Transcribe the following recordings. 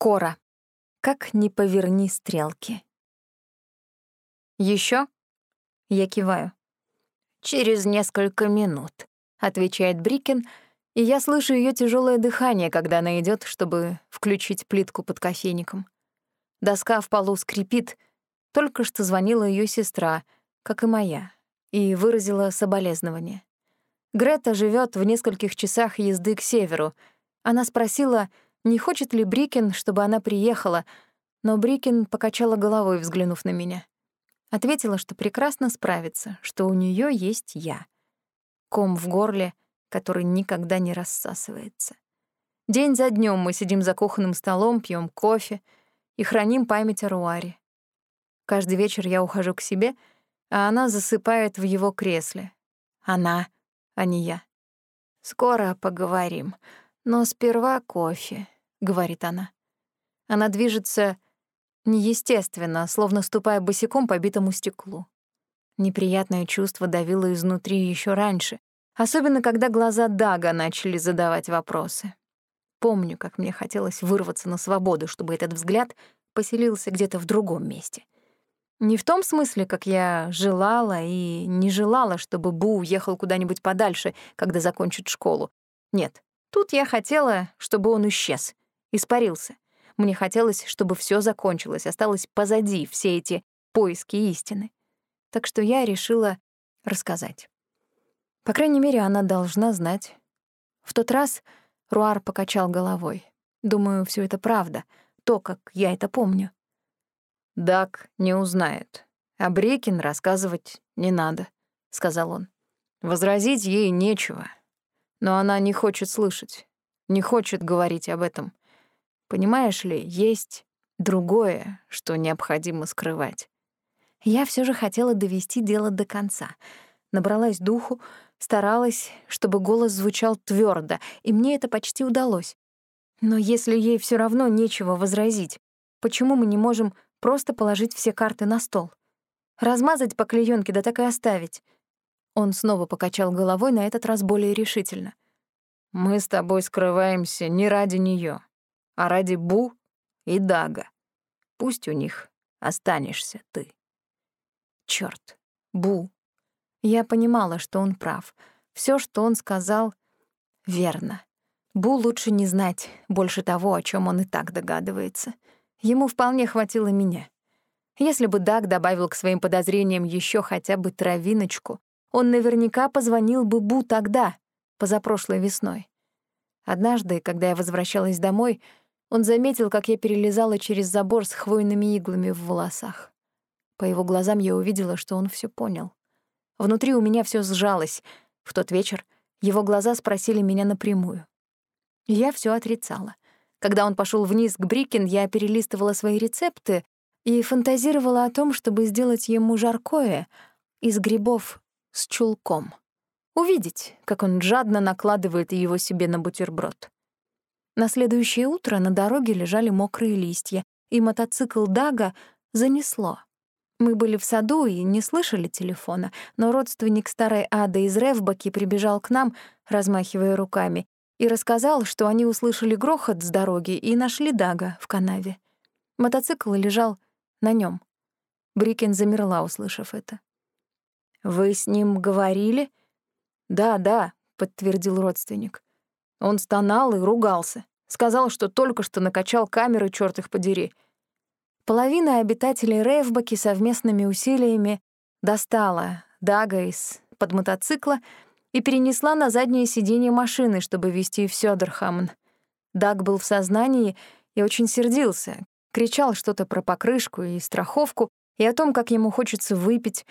Кора. Как не поверни стрелки. Еще? Я киваю. Через несколько минут, отвечает Брикен, и я слышу ее тяжелое дыхание, когда она идет, чтобы включить плитку под кофейником. Доска в полу скрипит. Только что звонила ее сестра, как и моя, и выразила соболезнование. Грета живет в нескольких часах езды к северу. Она спросила, не хочет ли Брикен, чтобы она приехала, но Брикен покачала головой, взглянув на меня. Ответила, что прекрасно справится, что у нее есть я. Ком в горле, который никогда не рассасывается. День за днем мы сидим за кухонным столом, пьем кофе и храним память о Руаре. Каждый вечер я ухожу к себе, а она засыпает в его кресле. Она, а не я. «Скоро поговорим, но сперва кофе», — говорит она. Она движется неестественно, словно ступая босиком по битому стеклу. Неприятное чувство давило изнутри еще раньше, особенно когда глаза Дага начали задавать вопросы. Помню, как мне хотелось вырваться на свободу, чтобы этот взгляд поселился где-то в другом месте. Не в том смысле, как я желала и не желала, чтобы Бу уехал куда-нибудь подальше, когда закончит школу. Нет, тут я хотела, чтобы он исчез, испарился. Мне хотелось, чтобы все закончилось, осталось позади все эти поиски истины. Так что я решила рассказать. По крайней мере, она должна знать. В тот раз Руар покачал головой. Думаю, все это правда, то, как я это помню. Дак не узнает. А Брекин рассказывать не надо, сказал он. Возразить ей нечего. Но она не хочет слышать, не хочет говорить об этом. Понимаешь ли, есть другое, что необходимо скрывать. Я все же хотела довести дело до конца. Набралась духу, старалась, чтобы голос звучал твердо, и мне это почти удалось. Но если ей все равно нечего возразить, почему мы не можем просто положить все карты на стол? Размазать по клеёнке, да так и оставить. Он снова покачал головой, на этот раз более решительно. Мы с тобой скрываемся не ради неё а ради Бу и Дага. Пусть у них останешься ты. Чёрт, Бу. Я понимала, что он прав. Всё, что он сказал, верно. Бу лучше не знать больше того, о чём он и так догадывается. Ему вполне хватило меня. Если бы Даг добавил к своим подозрениям ещё хотя бы травиночку, он наверняка позвонил бы Бу тогда, позапрошлой весной. Однажды, когда я возвращалась домой, он заметил, как я перелезала через забор с хвойными иглами в волосах. По его глазам я увидела, что он все понял. Внутри у меня все сжалось. В тот вечер его глаза спросили меня напрямую. Я все отрицала. Когда он пошел вниз к Брикин, я перелистывала свои рецепты и фантазировала о том, чтобы сделать ему жаркое из грибов с чулком. Увидеть, как он жадно накладывает его себе на бутерброд. На следующее утро на дороге лежали мокрые листья, и мотоцикл Дага занесло. Мы были в саду и не слышали телефона, но родственник старой Ады из Ревбаки прибежал к нам, размахивая руками, и рассказал, что они услышали грохот с дороги и нашли Дага в канаве. Мотоцикл лежал на нем. Брикен замерла, услышав это. «Вы с ним говорили?» «Да, да», — подтвердил родственник. Он стонал и ругался. Сказал, что только что накачал камеры, чёрт их подери. Половина обитателей Рейвбаки совместными усилиями достала Дага из под мотоцикла и перенесла на заднее сиденье машины, чтобы везти в Сёдерхамн. Даг был в сознании и очень сердился, кричал что-то про покрышку и страховку, и о том, как ему хочется выпить,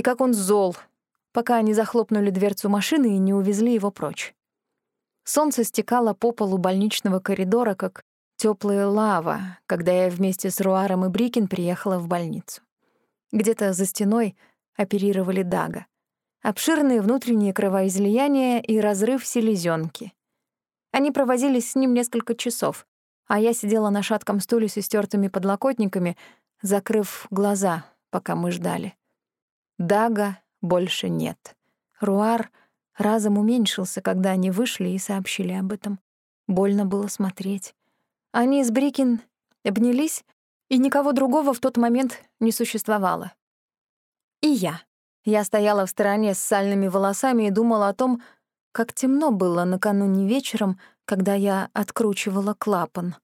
и как он зол, пока они захлопнули дверцу машины и не увезли его прочь. Солнце стекало по полу больничного коридора, как теплая лава, когда я вместе с Руаром и Брикин приехала в больницу. Где-то за стеной оперировали Дага. Обширные внутренние кровоизлияния и разрыв селезенки. Они провозились с ним несколько часов, а я сидела на шатком стуле с истертыми подлокотниками, закрыв глаза, пока мы ждали. Дага больше нет. Руар разом уменьшился, когда они вышли и сообщили об этом. Больно было смотреть. Они с Брикин обнялись, и никого другого в тот момент не существовало. И я. Я стояла в стороне с сальными волосами и думала о том, как темно было накануне вечером, когда я откручивала клапан.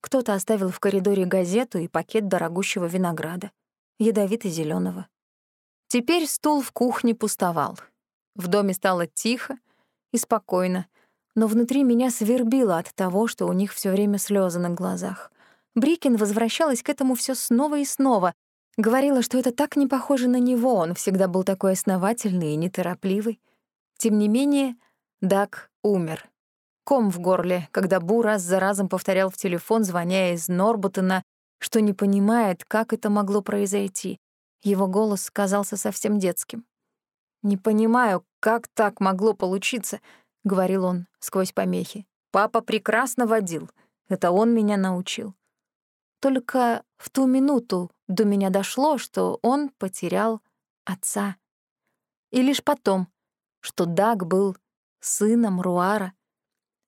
Кто-то оставил в коридоре газету и пакет дорогущего винограда, ядовито зеленого Теперь стул в кухне пустовал. В доме стало тихо и спокойно, но внутри меня свербило от того, что у них все время слезы на глазах. Брикин возвращалась к этому все снова и снова, говорила, что это так не похоже на него, он всегда был такой основательный и неторопливый. Тем не менее, Даг умер. Ком в горле, когда Бу раз за разом повторял в телефон, звоня из Норбутена, что не понимает, как это могло произойти. Его голос казался совсем детским. «Не понимаю, как так могло получиться», — говорил он сквозь помехи. «Папа прекрасно водил. Это он меня научил». Только в ту минуту до меня дошло, что он потерял отца. И лишь потом, что Даг был сыном Руара.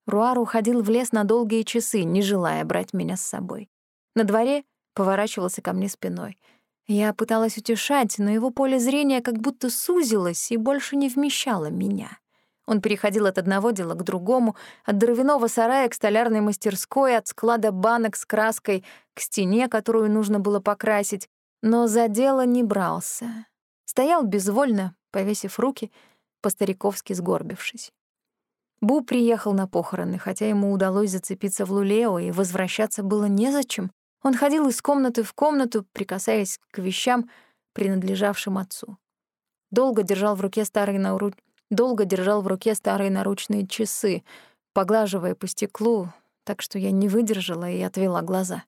Руар уходил в лес на долгие часы, не желая брать меня с собой. На дворе поворачивался ко мне спиной. Я пыталась утешать, но его поле зрения как будто сузилось и больше не вмещало меня. Он переходил от одного дела к другому, от дровяного сарая к столярной мастерской, от склада банок с краской к стене, которую нужно было покрасить, но за дело не брался. Стоял безвольно, повесив руки, по-стариковски сгорбившись. Бу приехал на похороны, хотя ему удалось зацепиться в Лулео, и возвращаться было незачем. Он ходил из комнаты в комнату, прикасаясь к вещам, принадлежавшим отцу. Долго держал в руке старые наруч долго держал в руке старые наручные часы, поглаживая по стеклу, так что я не выдержала и отвела глаза.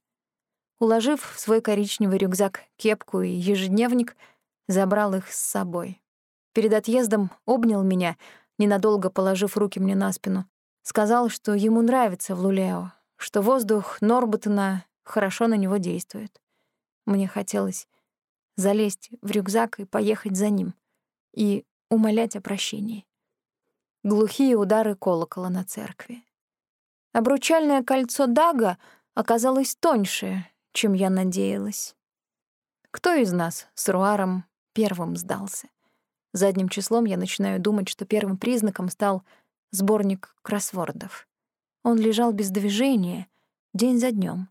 Уложив в свой коричневый рюкзак кепку и ежедневник, забрал их с собой. Перед отъездом обнял меня, ненадолго положив руки мне на спину. Сказал, что ему нравится в Лулео, что воздух Норбутена хорошо на него действует. Мне хотелось залезть в рюкзак и поехать за ним. И умолять о прощении. Глухие удары колокола на церкви. Обручальное кольцо Дага оказалось тоньше, чем я надеялась. Кто из нас с Руаром первым сдался? Задним числом я начинаю думать, что первым признаком стал сборник кроссвордов. Он лежал без движения, день за днем.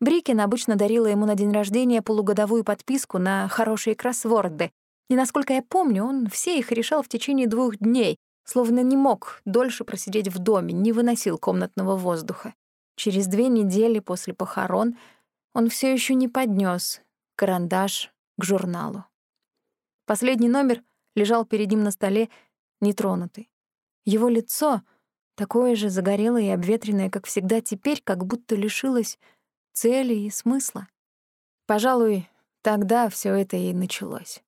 Брикин обычно дарила ему на день рождения полугодовую подписку на хорошие кроссворды, и, насколько я помню, он все их решал в течение двух дней, словно не мог дольше просидеть в доме, не выносил комнатного воздуха. Через две недели после похорон он все еще не поднес карандаш к журналу. Последний номер лежал перед ним на столе, нетронутый. Его лицо, такое же загорелое и обветренное, как всегда, теперь как будто лишилось цели и смысла. Пожалуй, тогда все это и началось.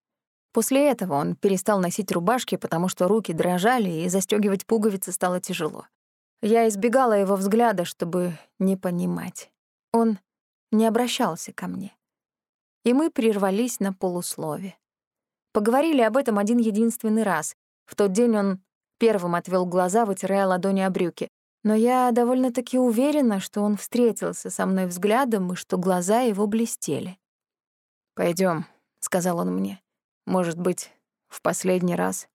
После этого он перестал носить рубашки, потому что руки дрожали, и застёгивать пуговицы стало тяжело. Я избегала его взгляда, чтобы не понимать. Он не обращался ко мне. И мы прервались на полуслове. Поговорили об этом один единственный раз. В тот день он первым отвел глаза, вытирая ладони о брюки. Но я довольно-таки уверена, что он встретился со мной взглядом и что глаза его блестели. Пойдем, сказал он мне. Может быть, в последний раз.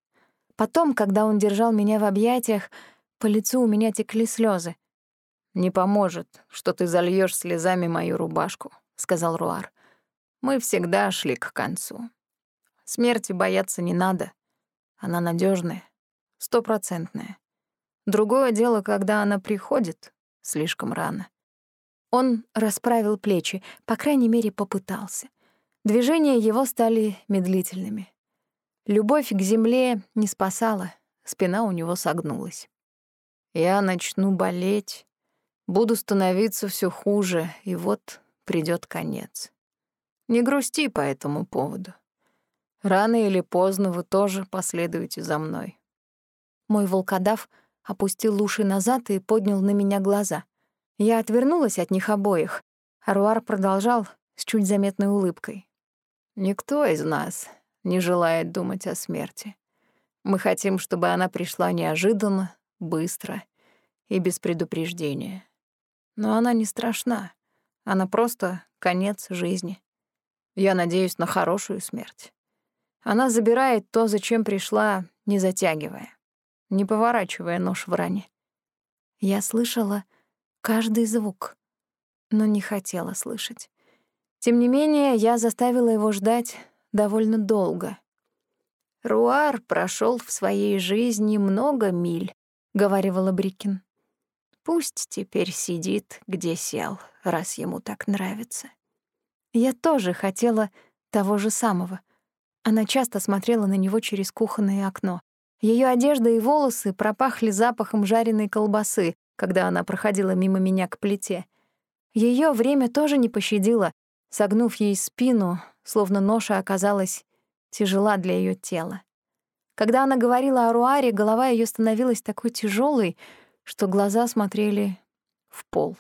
Потом, когда он держал меня в объятиях, по лицу у меня текли слезы. «Не поможет, что ты зальешь слезами мою рубашку», — сказал Руар. «Мы всегда шли к концу. Смерти бояться не надо. Она надежная, стопроцентная. Другое дело, когда она приходит слишком рано». Он расправил плечи, по крайней мере, попытался. Движения его стали медлительными. Любовь к земле не спасала, спина у него согнулась. Я начну болеть, буду становиться все хуже, и вот придет конец. Не грусти по этому поводу. Рано или поздно вы тоже последуете за мной. Мой волкодав опустил уши назад и поднял на меня глаза. Я отвернулась от них обоих. Аруар продолжал с чуть заметной улыбкой. Никто из нас не желает думать о смерти. Мы хотим, чтобы она пришла неожиданно, быстро и без предупреждения. Но она не страшна. Она просто конец жизни. Я надеюсь на хорошую смерть. Она забирает то, зачем пришла, не затягивая, не поворачивая нож в ране. Я слышала каждый звук, но не хотела слышать. Тем не менее, я заставила его ждать довольно долго. «Руар прошел в своей жизни много миль», — говорила Брикин. «Пусть теперь сидит, где сел, раз ему так нравится». Я тоже хотела того же самого. Она часто смотрела на него через кухонное окно. Ее одежда и волосы пропахли запахом жареной колбасы, когда она проходила мимо меня к плите. Ее время тоже не пощадило, согнув ей спину, словно ноша оказалась тяжела для ее тела. Когда она говорила о Руаре, голова ее становилась такой тяжелой, что глаза смотрели в пол.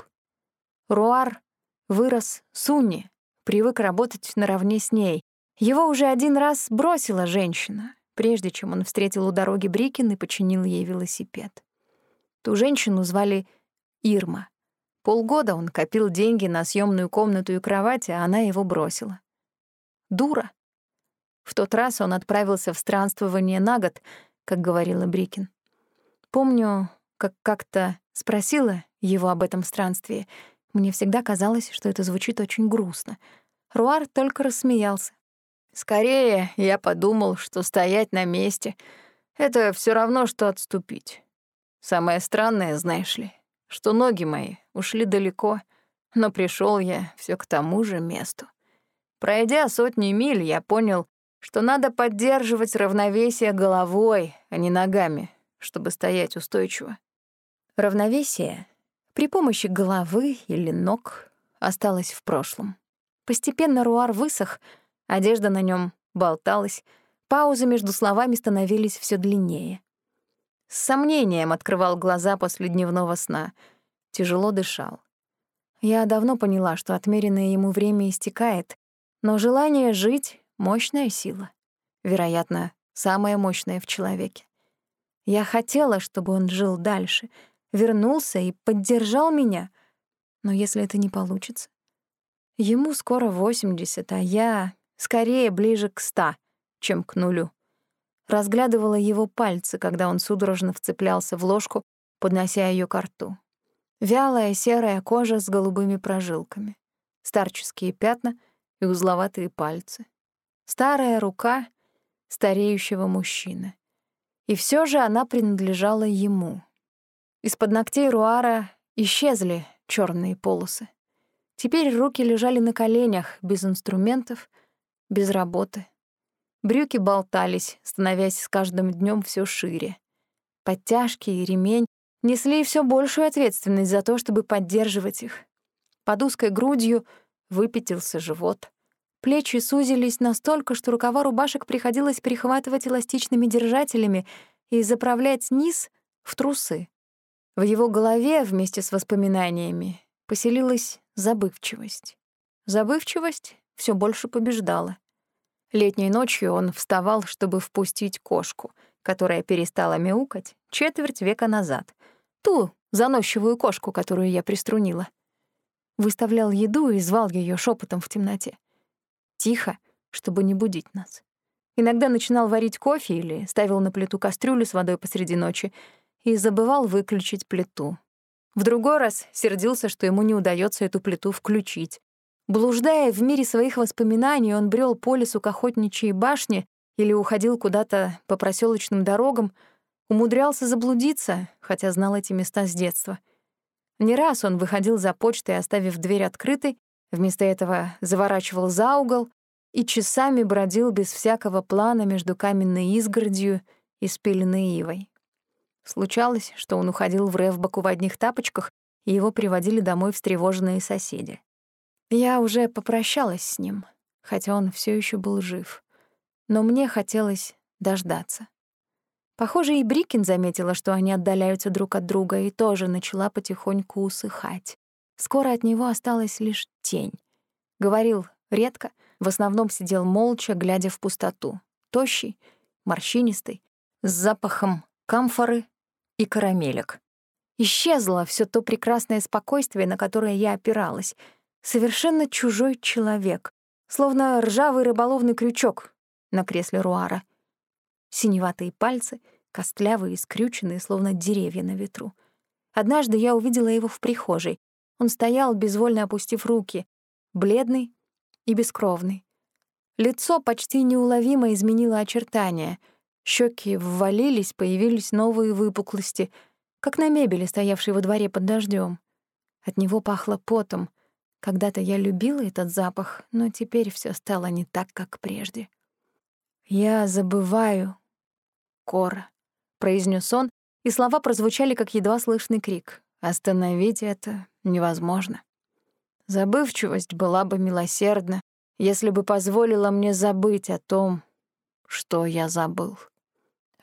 Руар вырос Суни, привык работать наравне с ней. Его уже один раз бросила женщина, прежде чем он встретил у дороги Брикин и починил ей велосипед. Ту женщину звали Ирма. Полгода он копил деньги на съемную комнату и кровать, а она его бросила. Дура. В тот раз он отправился в странствование на год, как говорила Брикин. Помню, как как-то спросила его об этом странстве, мне всегда казалось, что это звучит очень грустно. Руар только рассмеялся. «Скорее, я подумал, что стоять на месте — это все равно, что отступить. Самое странное, знаешь ли, что ноги мои ушли далеко, но пришел я все к тому же месту. Пройдя сотни миль, я понял, что надо поддерживать равновесие головой, а не ногами, чтобы стоять устойчиво. Равновесие при помощи головы или ног осталось в прошлом. Постепенно Руар высох, одежда на нем болталась, паузы между словами становились все длиннее. С сомнением открывал глаза после дневного сна, тяжело дышал. Я давно поняла, что отмеренное ему время истекает, но желание жить — мощная сила. Вероятно, самая мощная в человеке. Я хотела, чтобы он жил дальше — вернулся и поддержал меня. Но если это не получится? Ему скоро 80, а я скорее ближе к 100, чем к нулю. Разглядывала его пальцы, когда он судорожно вцеплялся в ложку, поднося ее к рту. Вялая серая кожа с голубыми прожилками, старческие пятна и узловатые пальцы. Старая рука стареющего мужчины. И все же она принадлежала ему. Из-под ногтей Руара исчезли черные полосы. Теперь руки лежали на коленях, без инструментов, без работы. Брюки болтались, становясь с каждым днем все шире. Подтяжки и ремень несли все большую ответственность за то, чтобы поддерживать их. Под узкой грудью выпятился живот. Плечи сузились настолько, что рукава рубашек приходилось перехватывать эластичными держателями и заправлять низ в трусы. В его голове вместе с воспоминаниями поселилась забывчивость. Забывчивость все больше побеждала. Летней ночью он вставал, чтобы впустить кошку, которая перестала мяукать четверть века назад. Ту заносчивую кошку, которую я приструнила. Выставлял еду и звал ее шепотом в темноте. Тихо, чтобы не будить нас. Иногда начинал варить кофе или ставил на плиту кастрюлю с водой посреди ночи и забывал выключить плиту. В другой раз сердился, что ему не удается эту плиту включить. Блуждая в мире своих воспоминаний, он брел по лесу к охотничьей башне или уходил куда-то по проселочным дорогам, умудрялся заблудиться, хотя знал эти места с детства. Не раз он выходил за почтой, оставив дверь открытой, вместо этого заворачивал за угол и часами бродил без всякого плана между каменной изгородью и спиленной ивой. Случалось, что он уходил в Ревбаку в одних тапочках, и его приводили домой встревоженные соседи. Я уже попрощалась с ним, хотя он все еще был жив. Но мне хотелось дождаться. Похоже, и Брикин заметила, что они отдаляются друг от друга, и тоже начала потихоньку усыхать. Скоро от него осталась лишь тень. Говорил редко, в основном сидел молча, глядя в пустоту. Тощий, морщинистый, с запахом камфоры и карамелек. Исчезло все то прекрасное спокойствие, на которое я опиралась. Совершенно чужой человек, словно ржавый рыболовный крючок на кресле Руара. Синеватые пальцы, костлявые и скрюченные, словно деревья на ветру. Однажды я увидела его в прихожей. Он стоял, безвольно опустив руки, бледный и бескровный. Лицо почти неуловимо изменило очертания. Щеки ввалились, появились новые выпуклости, как на мебели, стоявшей во дворе под дождем. От него пахло потом. Когда-то я любила этот запах, но теперь все стало не так, как прежде. «Я забываю, Кора», — произнес он, и слова прозвучали, как едва слышный крик. «Остановить это невозможно». Забывчивость была бы милосердна, если бы позволила мне забыть о том, что я забыл.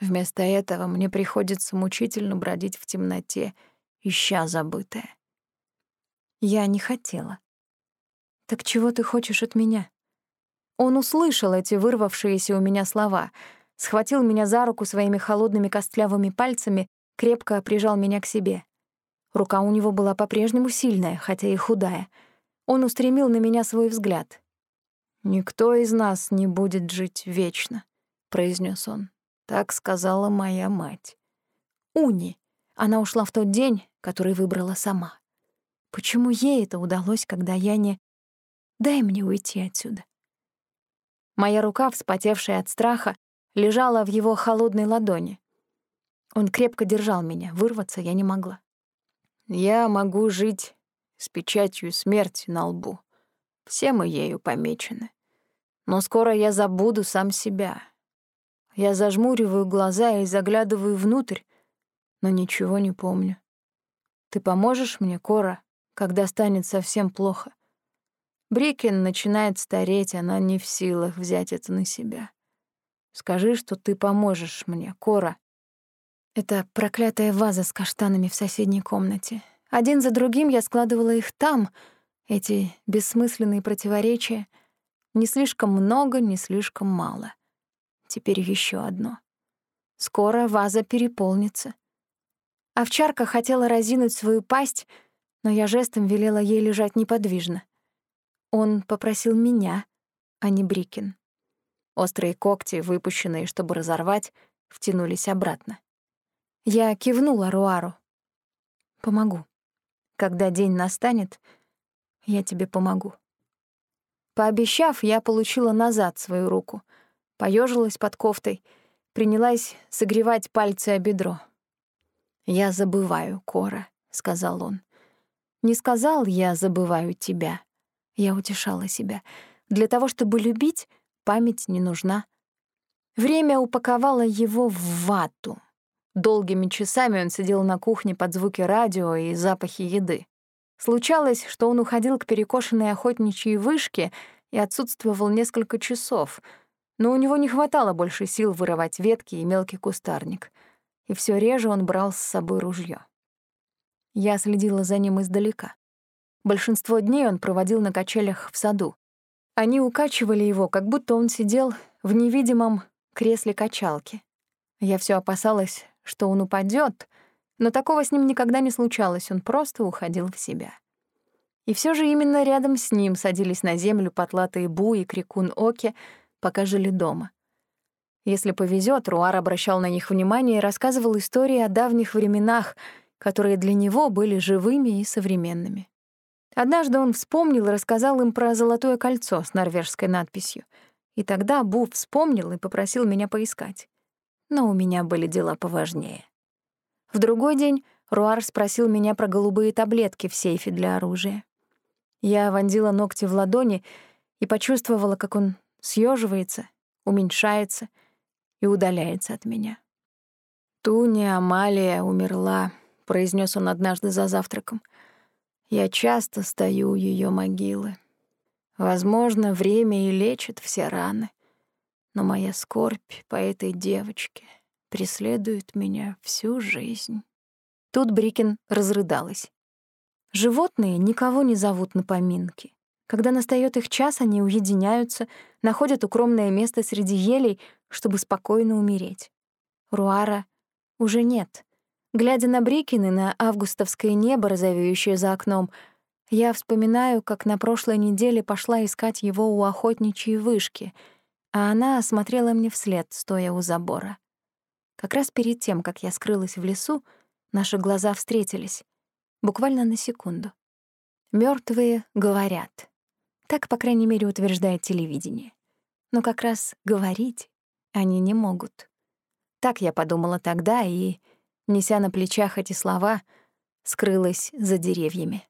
Вместо этого мне приходится мучительно бродить в темноте, ища забытое. Я не хотела. «Так чего ты хочешь от меня?» Он услышал эти вырвавшиеся у меня слова, схватил меня за руку своими холодными костлявыми пальцами, крепко прижал меня к себе. Рука у него была по-прежнему сильная, хотя и худая. Он устремил на меня свой взгляд. «Никто из нас не будет жить вечно», — произнес он. Так сказала моя мать. Уни. Она ушла в тот день, который выбрала сама. Почему ей это удалось, когда я не... Дай мне уйти отсюда. Моя рука, вспотевшая от страха, лежала в его холодной ладони. Он крепко держал меня, вырваться я не могла. Я могу жить с печатью смерти на лбу. Все мы ею помечены. Но скоро я забуду сам себя. Я зажмуриваю глаза и заглядываю внутрь, но ничего не помню. Ты поможешь мне, Кора, когда станет совсем плохо? Брикен начинает стареть, она не в силах взять это на себя. Скажи, что ты поможешь мне, Кора. Это проклятая ваза с каштанами в соседней комнате. Один за другим я складывала их там, эти бессмысленные противоречия. Не слишком много, не слишком мало. Теперь еще одно. Скоро ваза переполнится. Овчарка хотела разинуть свою пасть, но я жестом велела ей лежать неподвижно. Он попросил меня, а не Брикин. Острые когти, выпущенные, чтобы разорвать, втянулись обратно. Я кивнула Руару. «Помогу. Когда день настанет, я тебе помогу». Пообещав, я получила назад свою руку, поежилась под кофтой, принялась согревать пальцы о бедро. «Я забываю, Кора», — сказал он. «Не сказал я забываю тебя». Я утешала себя. Для того, чтобы любить, память не нужна. Время упаковало его в вату. Долгими часами он сидел на кухне под звуки радио и запахи еды. Случалось, что он уходил к перекошенной охотничьей вышке и отсутствовал несколько часов, но у него не хватало больше сил вырывать ветки и мелкий кустарник, и все реже он брал с собой ружье. Я следила за ним издалека. Большинство дней он проводил на качелях в саду. Они укачивали его, как будто он сидел в невидимом кресле качалки. Я все опасалась, что он упадет, но такого с ним никогда не случалось, он просто уходил в себя. И все же именно рядом с ним садились на землю потлатые Бу и Крикун Оки, пока жили дома. Если повезет, Руар обращал на них внимание и рассказывал истории о давних временах, которые для него были живыми и современными. Однажды он вспомнил и рассказал им про золотое кольцо с норвежской надписью. И тогда Бу вспомнил и попросил меня поискать. Но у меня были дела поважнее. В другой день Руар спросил меня про голубые таблетки в сейфе для оружия. Я вонзила ногти в ладони и почувствовала, как он съеживается, уменьшается и удаляется от меня. «Туни Амалия умерла», — произнес он однажды за завтраком. Я часто стою у ее могилы. Возможно, время и лечит все раны, но моя скорбь по этой девочке преследует меня всю жизнь. Тут Брикин разрыдалась. Животные никого не зовут на поминки. Когда настаёт их час, они уединяются, находят укромное место среди елей, чтобы спокойно умереть. Руара уже нет. Глядя на Брикины, на августовское небо, розовеющее за окном, Я вспоминаю, как на прошлой неделе пошла искать его у охотничьей вышки, а она смотрела мне вслед, стоя у забора. Как раз перед тем, как я скрылась в лесу, наши глаза встретились, буквально на секунду. Мертвые говорят. Так, по крайней мере, утверждает телевидение. Но как раз говорить они не могут. Так я подумала тогда и, неся на плечах эти слова, скрылась за деревьями.